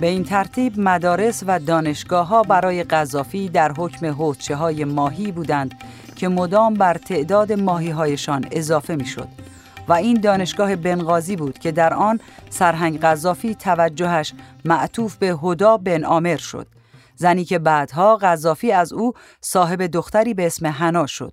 به این ترتیب مدارس و دانشگاه ها برای قذافی در حکم حوزچه های ماهی بودند که مدام بر تعداد ماهی هایشان اضافه می شد و این دانشگاه بنغازی بود که در آن سرهنگ قذافی توجهش معطوف به هدا بن آمر شد زنی که بعدها قذافی از او صاحب دختری به اسم حنا شد.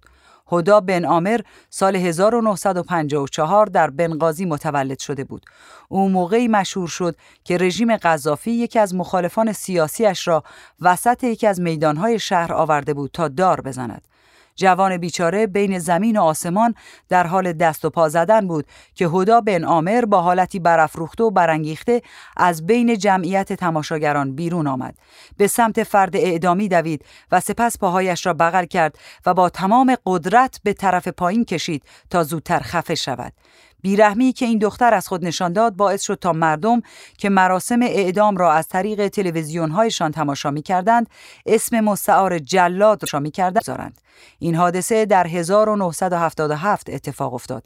هدا بن آمر سال 1954 در بنغازی متولد شده بود. او موقعی مشهور شد که رژیم قذافی یکی از مخالفان سیاسیش را وسط یکی از میدانهای شهر آورده بود تا دار بزند. جوان بیچاره بین زمین و آسمان در حال دست و پا زدن بود که هدا بن آمر با حالتی برافروخته و برانگیخته از بین جمعیت تماشاگران بیرون آمد. به سمت فرد اعدامی دوید و سپس پاهایش را بغل کرد و با تمام قدرت به طرف پایین کشید تا زودتر خفه شود. بیرحمی که این دختر از خود نشان داد باعث شد تا مردم که مراسم اعدام را از طریق تلویزیون هایشان تماشا می کردند اسم مستعار جلاد را می کردند این حادثه در 1977 اتفاق افتاد.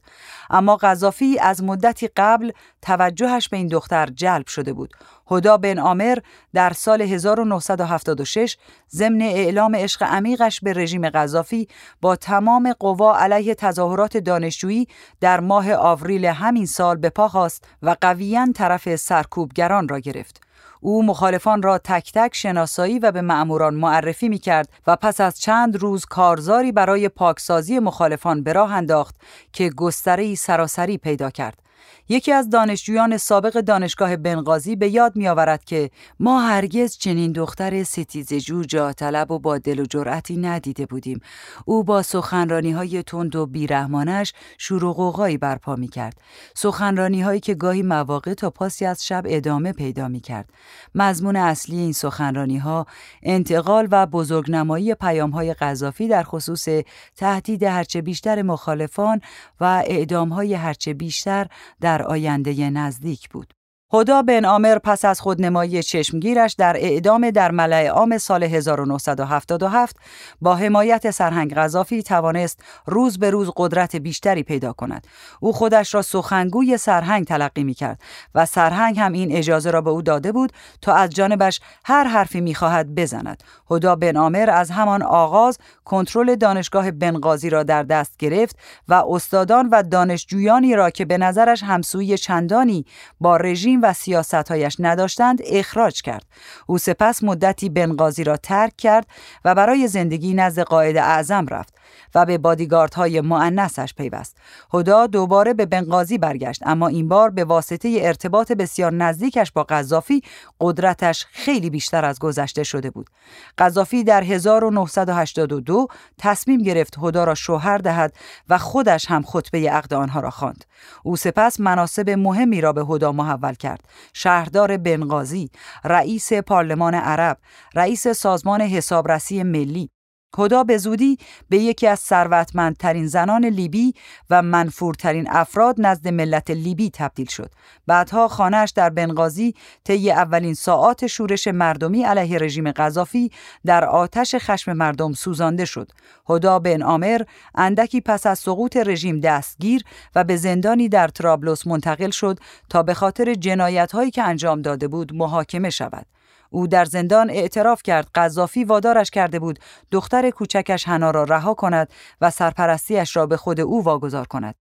اما قذافی از مدتی قبل توجهش به این دختر جلب شده بود. هدا بن آمر در سال 1976 ضمن اعلام عشق عمیقش به رژیم قذافی با تمام قوا علیه تظاهرات دانشجویی در ماه آوریل همین سال به پا خواست و قویا طرف سرکوبگران را گرفت. او مخالفان را تک تک شناسایی و به مأموران معرفی می کرد و پس از چند روز کارزاری برای پاکسازی مخالفان به راه انداخت که گستره سراسری پیدا کرد. یکی از دانشجویان سابق دانشگاه بنغازی به یاد می آورد که ما هرگز چنین دختر ستیزجو جا طلب و با دل و جرأتی ندیده بودیم. او با سخنرانی های تند و بیرحمانش شور و قوقایی برپا می کرد. سخنرانی هایی که گاهی مواقع تا پاسی از شب ادامه پیدا می کرد. مضمون اصلی این سخنرانی ها انتقال و بزرگنمایی پیام های قذافی در خصوص تهدید هرچه بیشتر مخالفان و اعدام های هرچه بیشتر در آینده نزدیک بود. هدا بن آمر پس از خودنمایی چشمگیرش در اعدام در ملع عام سال 1977 با حمایت سرهنگ غذافی توانست روز به روز قدرت بیشتری پیدا کند. او خودش را سخنگوی سرهنگ تلقی می کرد و سرهنگ هم این اجازه را به او داده بود تا از جانبش هر حرفی می خواهد بزند. هدا بن آمر از همان آغاز کنترل دانشگاه بنغازی را در دست گرفت و استادان و دانشجویانی را که به نظرش همسوی چندانی با رژیم و سیاستهایش نداشتند اخراج کرد. او سپس مدتی بنغازی را ترک کرد و برای زندگی نزد قاعد اعظم رفت و به بادیگاردهای معنسش پیوست. هدا دوباره به بنغازی برگشت اما این بار به واسطه ارتباط بسیار نزدیکش با قذافی قدرتش خیلی بیشتر از گذشته شده بود. قذافی در 1982 تصمیم گرفت هدا را شوهر دهد و خودش هم خطبه عقد آنها را خواند. او سپس مناسب مهمی را به هدا محول کرد. شهردار بنغازی، رئیس پارلمان عرب، رئیس سازمان حسابرسی ملی، خدا به زودی به یکی از ثروتمندترین زنان لیبی و منفورترین افراد نزد ملت لیبی تبدیل شد. بعدها خانهش در بنغازی طی اولین ساعات شورش مردمی علیه رژیم قذافی در آتش خشم مردم سوزانده شد. هدا بن آمر اندکی پس از سقوط رژیم دستگیر و به زندانی در ترابلوس منتقل شد تا به خاطر جنایت‌هایی که انجام داده بود محاکمه شود. او در زندان اعتراف کرد قذافی وادارش کرده بود دختر کوچکش حنا را رها کند و سرپرستیش را به خود او واگذار کند.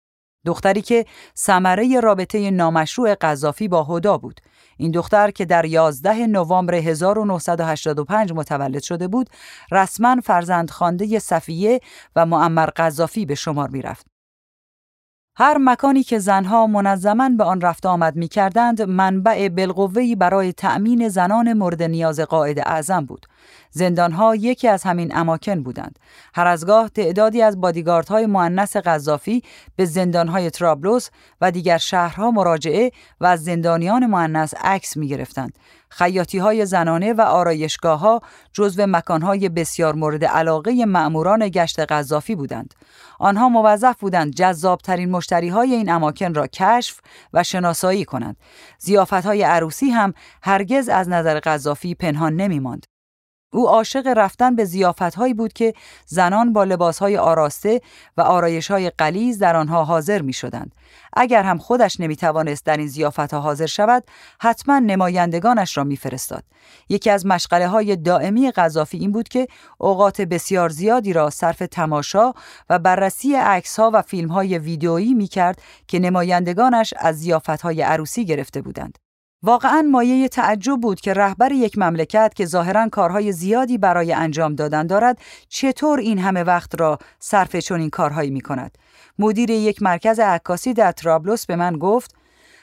دختری که ثمره رابطه نامشروع قذافی با هدا بود. این دختر که در 11 نوامبر 1985 متولد شده بود، رسما فرزند خانده صفیه و معمر قذافی به شمار می رفت. هر مکانی که زنها منظما به آن رفت آمد می کردند منبع بالقوهی برای تأمین زنان مورد نیاز قاعد اعظم بود. زندانها یکی از همین اماکن بودند. هر از گاه تعدادی از بادیگاردهای معنس قذافی به زندانهای ترابلوس و دیگر شهرها مراجعه و از زندانیان معنس عکس می گرفتند. خیاطی های زنانه و آرایشگاه ها جزو مکانهای بسیار مورد علاقه مأموران گشت قذافی بودند. آنها موظف بودند جذابترین مشتری های این اماکن را کشف و شناسایی کنند. زیافت های عروسی هم هرگز از نظر قذافی پنهان نمی ماند. او عاشق رفتن به زیافتهایی بود که زنان با لباسهای آراسته و آرایشهای قلیز در آنها حاضر می شدند. اگر هم خودش نمی توانست در این زیافتها حاضر شود، حتما نمایندگانش را میفرستاد. یکی از مشغله های دائمی قذافی این بود که اوقات بسیار زیادی را صرف تماشا و بررسی عکس ها و فیلم های ویدیویی می کرد که نمایندگانش از زیافت های عروسی گرفته بودند. واقعا مایه تعجب بود که رهبر یک مملکت که ظاهرا کارهای زیادی برای انجام دادن دارد چطور این همه وقت را صرف چنین کارهایی می کند. مدیر یک مرکز عکاسی در ترابلوس به من گفت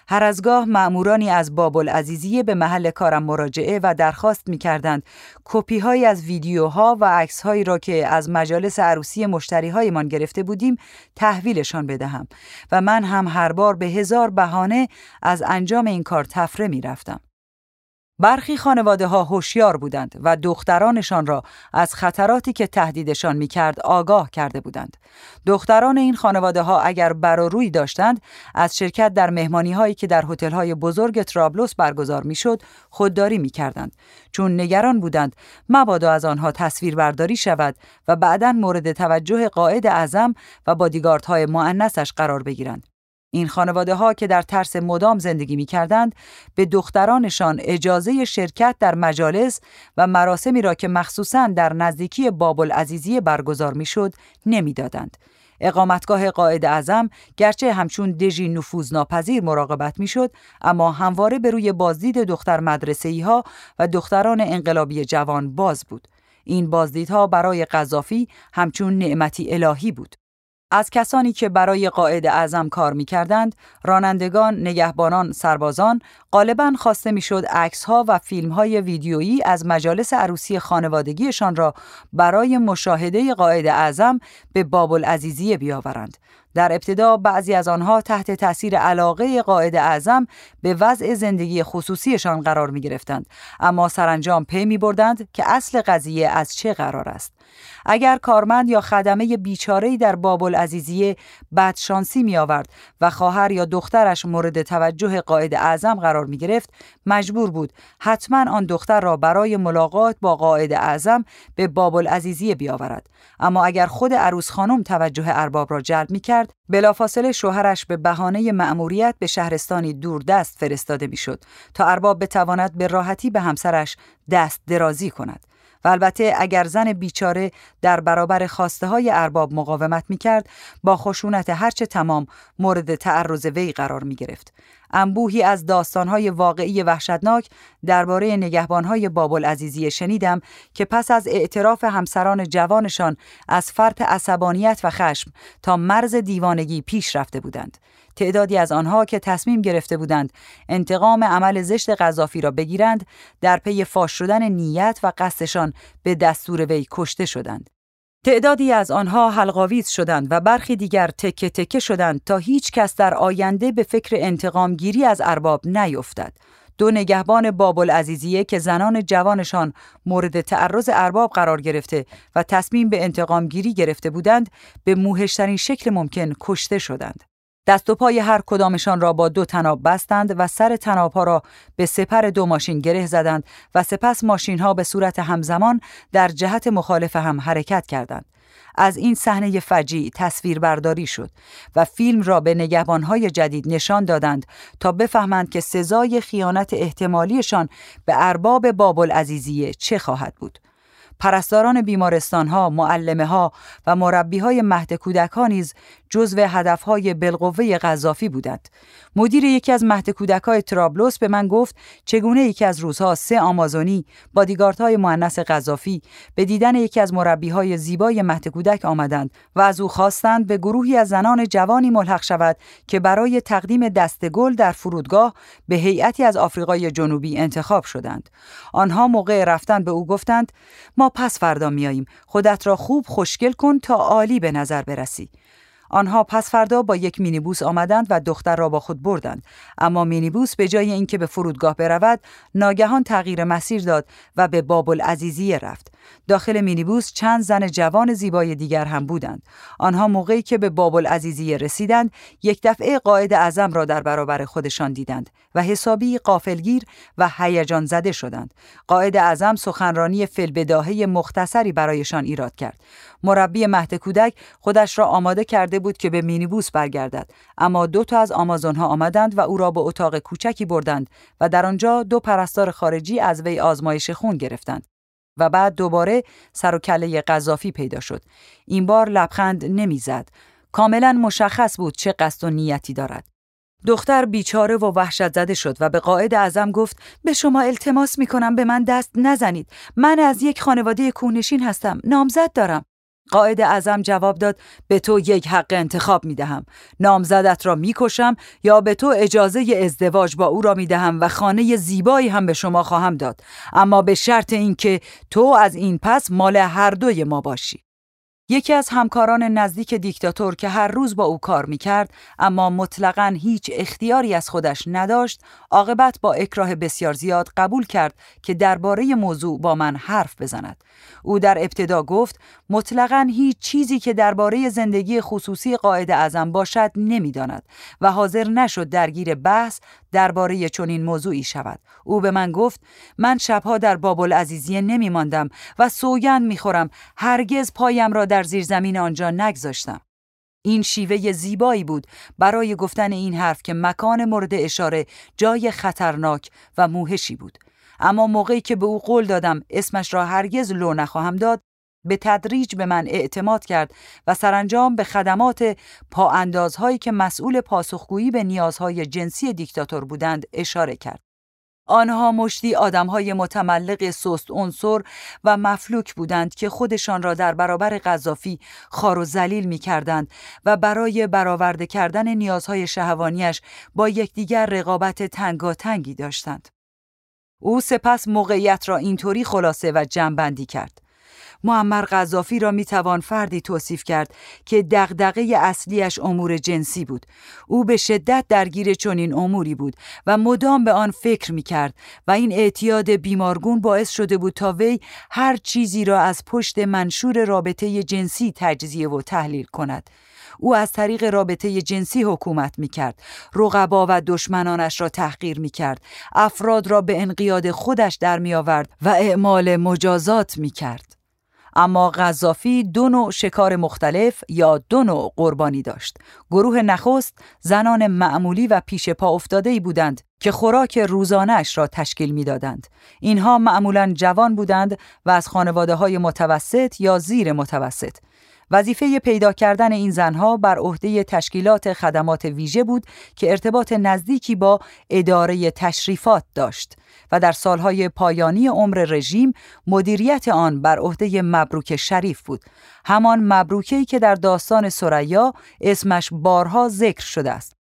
هر از گاه مأمورانی از بابل عزیزیه به محل کارم مراجعه و درخواست می کردند کپی های از ویدیوها و عکس هایی را که از مجالس عروسی مشتری هایمان گرفته بودیم تحویلشان بدهم و من هم هر بار به هزار بهانه از انجام این کار تفره می رفتم. برخی خانواده ها هوشیار بودند و دخترانشان را از خطراتی که تهدیدشان می کرد آگاه کرده بودند. دختران این خانواده ها اگر بر روی داشتند از شرکت در مهمانی هایی که در هتل های بزرگ ترابلوس برگزار می شد خودداری می کردند چون نگران بودند مبادا از آنها تصویر برداری شود و بعدا مورد توجه قائد اعظم و بادیگاردهای معنسش قرار بگیرند. این خانواده ها که در ترس مدام زندگی می کردند به دخترانشان اجازه شرکت در مجالس و مراسمی را که مخصوصا در نزدیکی بابل عزیزی برگزار می شد نمی دادند. اقامتگاه قائد اعظم گرچه همچون دژی نفوذ ناپذیر مراقبت می‌شد اما همواره به روی بازدید دختر مدرسه ها و دختران انقلابی جوان باز بود این بازدیدها برای قذافی همچون نعمتی الهی بود از کسانی که برای قاعد اعظم کار می کردند، رانندگان، نگهبانان، سربازان، غالبا خواسته می‌شد عکس ها و فیلم های ویدیویی از مجالس عروسی خانوادگیشان را برای مشاهده قاعد اعظم به باب العزیزیه بیاورند. در ابتدا بعضی از آنها تحت تاثیر علاقه قائد اعظم به وضع زندگی خصوصیشان قرار می گرفتند اما سرانجام پی می بردند که اصل قضیه از چه قرار است اگر کارمند یا خدمه بیچاره‌ای در بابل عزیزیه بدشانسی می آورد و خواهر یا دخترش مورد توجه قائد اعظم قرار می گرفت مجبور بود حتما آن دختر را برای ملاقات با قائد اعظم به بابل عزیزیه بیاورد. اما اگر خود عروس خانم توجه ارباب را جلب می کرد بلافاصله شوهرش به بهانه مأموریت به شهرستانی دوردست فرستاده می‌شد تا ارباب بتواند به راحتی به همسرش دست درازی کند. البته اگر زن بیچاره در برابر خواسته های ارباب مقاومت می کرد با خشونت هرچه تمام مورد تعرض وی قرار می گرفت. انبوهی از داستانهای واقعی وحشتناک درباره نگهبانهای بابل عزیزی شنیدم که پس از اعتراف همسران جوانشان از فرط عصبانیت و خشم تا مرز دیوانگی پیش رفته بودند. تعدادی از آنها که تصمیم گرفته بودند انتقام عمل زشت قذافی را بگیرند در پی فاش شدن نیت و قصدشان به دستور وی کشته شدند. تعدادی از آنها حلقاویز شدند و برخی دیگر تکه تکه شدند تا هیچ کس در آینده به فکر انتقام گیری از ارباب نیفتد. دو نگهبان بابل عزیزیه که زنان جوانشان مورد تعرض ارباب قرار گرفته و تصمیم به انتقام گیری گرفته بودند به موهشترین شکل ممکن کشته شدند. دست و پای هر کدامشان را با دو تناب بستند و سر تنابها را به سپر دو ماشین گره زدند و سپس ماشین ها به صورت همزمان در جهت مخالف هم حرکت کردند. از این صحنه فجی تصویر برداری شد و فیلم را به نگهبانهای جدید نشان دادند تا بفهمند که سزای خیانت احتمالیشان به ارباب بابل عزیزیه چه خواهد بود. پرستاران بیمارستان ها، معلمه ها و مربی های مهد کودک ها نیز جزو هدف های قذافی بودند. مدیر یکی از مهد کودک های ترابلوس به من گفت چگونه یکی از روزها سه آمازونی بادیگارد های مؤنث قذافی به دیدن یکی از مربی های زیبای مهد کودک آمدند و از او خواستند به گروهی از زنان جوانی ملحق شود که برای تقدیم دست گل در فرودگاه به هیئتی از آفریقای جنوبی انتخاب شدند. آنها موقع رفتن به او گفتند ما پس فردا میاییم. خودت را خوب خوشگل کن تا عالی به نظر برسی. آنها پس فردا با یک مینیبوس آمدند و دختر را با خود بردند. اما مینیبوس به جای اینکه به فرودگاه برود ناگهان تغییر مسیر داد و به باب العزیزیه رفت. داخل مینیبوس چند زن جوان زیبای دیگر هم بودند. آنها موقعی که به باب العزیزیه رسیدند، یک دفعه قائد اعظم را در برابر خودشان دیدند و حسابی قافلگیر و هیجان زده شدند. قائد اعظم سخنرانی فلبداهه مختصری برایشان ایراد کرد. مربی مهد کودک خودش را آماده کرده بود که به مینیبوس برگردد اما دو تا از آمازونها آمدند و او را به اتاق کوچکی بردند و در آنجا دو پرستار خارجی از وی آزمایش خون گرفتند و بعد دوباره سر و کله قذافی پیدا شد. این بار لبخند نمی‌زد. کاملا مشخص بود چه قصد و نیتی دارد. دختر بیچاره و وحشت زده شد و به قاعد اعظم گفت به شما التماس می کنم به من دست نزنید. من از یک خانواده کوهنشین هستم. نامزد دارم. قاعد اعظم جواب داد به تو یک حق انتخاب می دهم نامزدت را می کشم یا به تو اجازه ازدواج با او را می دهم و خانه زیبایی هم به شما خواهم داد. اما به شرط اینکه تو از این پس مال هر دوی ما باشی. یکی از همکاران نزدیک دیکتاتور که هر روز با او کار می‌کرد اما مطلقا هیچ اختیاری از خودش نداشت عاقبت با اکراه بسیار زیاد قبول کرد که درباره موضوع با من حرف بزند. او در ابتدا گفت مطلقا هیچ چیزی که درباره زندگی خصوصی قاعد اعظم باشد نمی‌داند و حاضر نشد درگیر بحث درباره چنین موضوعی شود. او به من گفت من شبها در باب العزیزیه نمی ماندم و سوگند می‌خورم هرگز پایم را در زیر زمین آنجا نگذاشتم. این شیوه زیبایی بود برای گفتن این حرف که مکان مورد اشاره جای خطرناک و موهشی بود. اما موقعی که به او قول دادم اسمش را هرگز لو نخواهم داد به تدریج به من اعتماد کرد و سرانجام به خدمات پااندازهایی که مسئول پاسخگویی به نیازهای جنسی دیکتاتور بودند اشاره کرد. آنها مشتی آدمهای متملق سست عنصر و مفلوک بودند که خودشان را در برابر قذافی خار و زلیل می کردند و برای برآورده کردن نیازهای شهوانیش با یکدیگر رقابت تنگاتنگی داشتند. او سپس موقعیت را اینطوری خلاصه و جمعبندی کرد. معمر قذافی را می‌توان فردی توصیف کرد که دغدغه اصلیش امور جنسی بود او به شدت درگیر چنین اموری بود و مدام به آن فکر می‌کرد و این اعتیاد بیمارگون باعث شده بود تا وی هر چیزی را از پشت منشور رابطه جنسی تجزیه و تحلیل کند او از طریق رابطه جنسی حکومت می کرد. رقبا و دشمنانش را تحقیر می کرد. افراد را به انقیاد خودش در می آورد و اعمال مجازات می کرد. اما غذافی دو نوع شکار مختلف یا دو نوع قربانی داشت. گروه نخست زنان معمولی و پیش پا افتاده بودند که خوراک روزانش را تشکیل می‌دادند. اینها معمولا جوان بودند و از خانواده های متوسط یا زیر متوسط. وظیفه پیدا کردن این زنها بر عهده تشکیلات خدمات ویژه بود که ارتباط نزدیکی با اداره تشریفات داشت و در سالهای پایانی عمر رژیم مدیریت آن بر عهده مبروک شریف بود. همان مبروکی که در داستان سریا اسمش بارها ذکر شده است.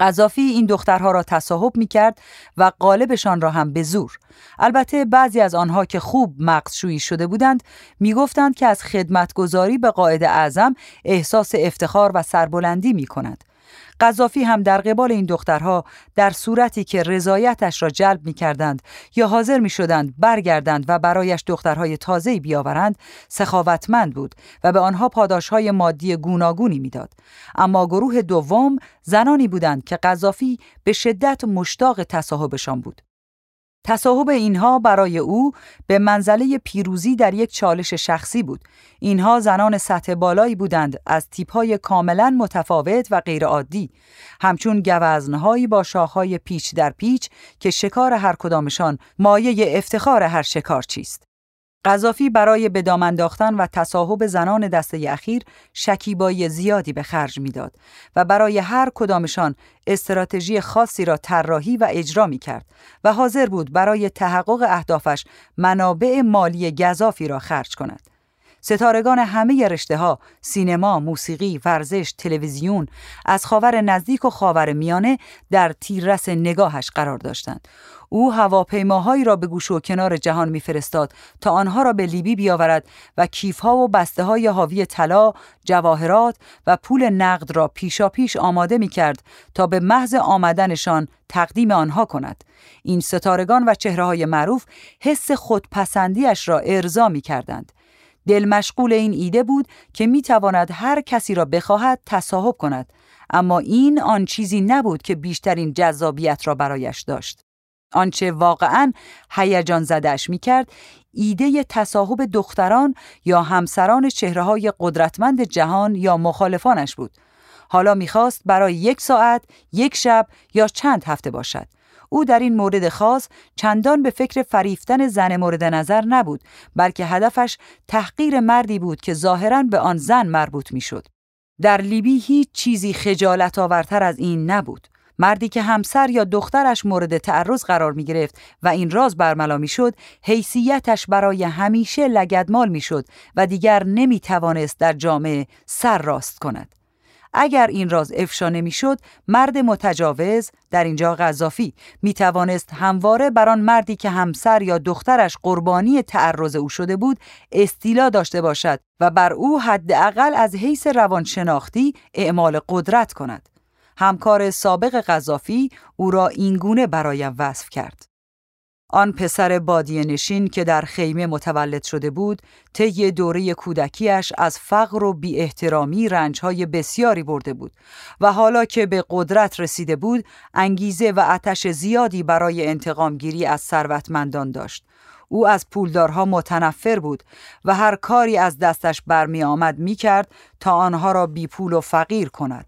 قذافی این دخترها را تصاحب می کرد و قالبشان را هم به زور. البته بعضی از آنها که خوب مقصشویی شده بودند می گفتند که از خدمتگذاری به قاعد اعظم احساس افتخار و سربلندی می کند. قذافی هم در قبال این دخترها در صورتی که رضایتش را جلب می کردند یا حاضر می شدند برگردند و برایش دخترهای تازه بیاورند سخاوتمند بود و به آنها پاداشهای مادی گوناگونی می‌داد. اما گروه دوم زنانی بودند که قذافی به شدت مشتاق تصاحبشان بود. تصاحب اینها برای او به منزله پیروزی در یک چالش شخصی بود. اینها زنان سطح بالایی بودند از تیپهای کاملا متفاوت و غیرعادی، همچون گوزنهایی با شاخهای پیچ در پیچ که شکار هر کدامشان مایه افتخار هر شکار چیست. قذافی برای به دام انداختن و تصاحب زنان دسته اخیر شکیبایی زیادی به خرج می‌داد و برای هر کدامشان استراتژی خاصی را طراحی و اجرا می کرد و حاضر بود برای تحقق اهدافش منابع مالی گذافی را خرج کند. ستارگان همه رشته ها، سینما، موسیقی، ورزش، تلویزیون از خاور نزدیک و خاور میانه در تیررس نگاهش قرار داشتند. او هواپیماهایی را به گوش و کنار جهان میفرستاد تا آنها را به لیبی بیاورد و کیفها و بسته های حاوی طلا، جواهرات و پول نقد را پیشا پیش آماده می کرد تا به محض آمدنشان تقدیم آنها کند. این ستارگان و چهره های معروف حس خودپسندیش را ارضا می کردند. دل مشغول این ایده بود که می تواند هر کسی را بخواهد تصاحب کند. اما این آن چیزی نبود که بیشترین جذابیت را برایش داشت. آنچه واقعا هیجان زدش می کرد ایده تصاحب دختران یا همسران چهره های قدرتمند جهان یا مخالفانش بود. حالا می‌خواست برای یک ساعت، یک شب یا چند هفته باشد. او در این مورد خاص چندان به فکر فریفتن زن مورد نظر نبود بلکه هدفش تحقیر مردی بود که ظاهرا به آن زن مربوط می‌شد. در لیبی هیچ چیزی خجالت آورتر از این نبود. مردی که همسر یا دخترش مورد تعرض قرار می گرفت و این راز برملا می شد حیثیتش برای همیشه لگدمال می شد و دیگر نمی توانست در جامعه سر راست کند. اگر این راز افشا نمی‌شد مرد متجاوز در اینجا قذافی می توانست همواره بر آن مردی که همسر یا دخترش قربانی تعرض او شده بود استیلا داشته باشد و بر او حداقل از حیث روانشناختی اعمال قدرت کند. همکار سابق قذافی او را اینگونه برایم وصف کرد. آن پسر بادیه نشین که در خیمه متولد شده بود طی دوره کودکیش از فقر و بی احترامی رنجهای بسیاری برده بود و حالا که به قدرت رسیده بود انگیزه و آتش زیادی برای انتقام گیری از ثروتمندان داشت. او از پولدارها متنفر بود و هر کاری از دستش برمی آمد می کرد تا آنها را بی پول و فقیر کند.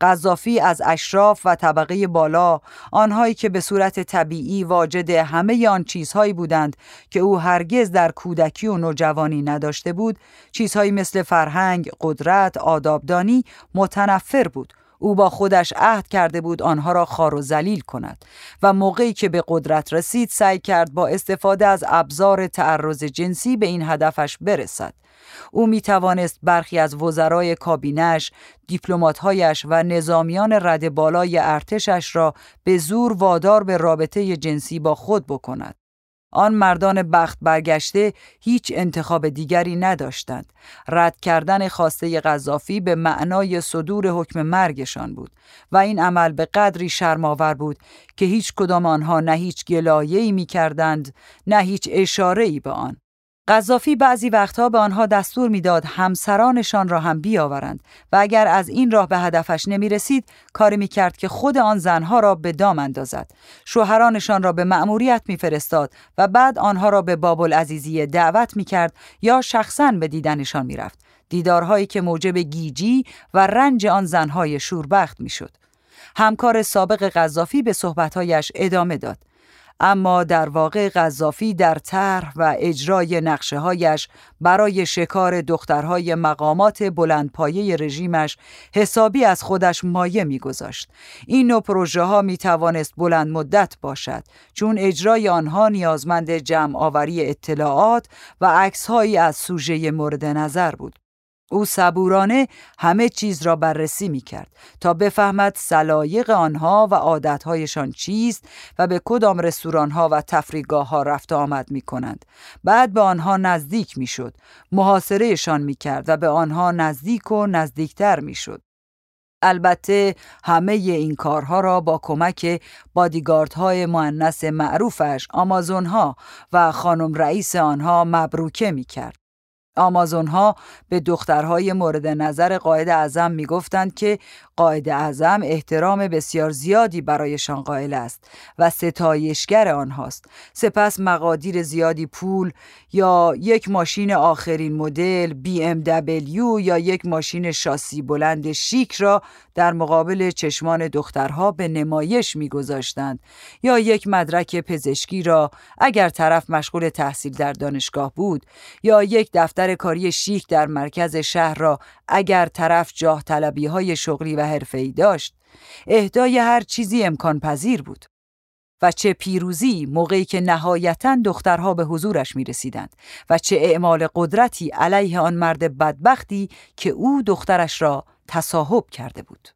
قذافی از اشراف و طبقه بالا آنهایی که به صورت طبیعی واجد همه آن چیزهایی بودند که او هرگز در کودکی و نوجوانی نداشته بود چیزهایی مثل فرهنگ، قدرت، آدابدانی متنفر بود. او با خودش عهد کرده بود آنها را خار و ذلیل کند و موقعی که به قدرت رسید سعی کرد با استفاده از ابزار تعرض جنسی به این هدفش برسد. او می توانست برخی از وزرای کابینش، دیپلماتهایش و نظامیان رد بالای ارتشش را به زور وادار به رابطه جنسی با خود بکند. آن مردان بخت برگشته هیچ انتخاب دیگری نداشتند. رد کردن خواسته قذافی به معنای صدور حکم مرگشان بود و این عمل به قدری شرماور بود که هیچ کدام آنها نه هیچ گلایه‌ای می کردند نه هیچ اشاره‌ای به آن. قذافی بعضی وقتها به آنها دستور می‌داد همسرانشان را هم بیاورند و اگر از این راه به هدفش نمی رسید کاری می کرد که خود آن زنها را به دام اندازد. شوهرانشان را به مأموریت میفرستاد و بعد آنها را به باب العزیزی دعوت می کرد یا شخصا به دیدنشان می رفت دیدارهایی که موجب گیجی و رنج آن زنهای شوربخت می شد. همکار سابق قذافی به صحبتهایش ادامه داد. اما در واقع قذافی در طرح و اجرای نقشه هایش برای شکار دخترهای مقامات بلندپایه رژیمش حسابی از خودش مایه میگذاشت. این نوع پروژه ها می توانست بلند مدت باشد چون اجرای آنها نیازمند جمع آوری اطلاعات و عکس از سوژه مورد نظر بود. او صبورانه همه چیز را بررسی می کرد تا بفهمد سلایق آنها و عادتهایشان چیست و به کدام رستوران ها و تفریگاه ها رفت آمد می کنند. بعد به آنها نزدیک می شد. محاصرهشان می کرد و به آنها نزدیک و نزدیکتر می شد. البته همه این کارها را با کمک بادیگاردهای معنس معروفش آمازون ها و خانم رئیس آنها مبروکه می کرد. آمازون ها به دخترهای مورد نظر قاعد اعظم می گفتند که قاعد اعظم احترام بسیار زیادی برایشان قائل است و ستایشگر آنهاست. سپس مقادیر زیادی پول یا یک ماشین آخرین مدل BMW یا یک ماشین شاسی بلند شیک را در مقابل چشمان دخترها به نمایش میگذاشتند یا یک مدرک پزشکی را اگر طرف مشغول تحصیل در دانشگاه بود یا یک دفتر کاری شیک در مرکز شهر را اگر طرف جاه طلبی های شغلی و حرفه‌ای داشت اهدای هر چیزی امکان پذیر بود و چه پیروزی موقعی که نهایتا دخترها به حضورش می رسیدند و چه اعمال قدرتی علیه آن مرد بدبختی که او دخترش را تصاحب کرده بود.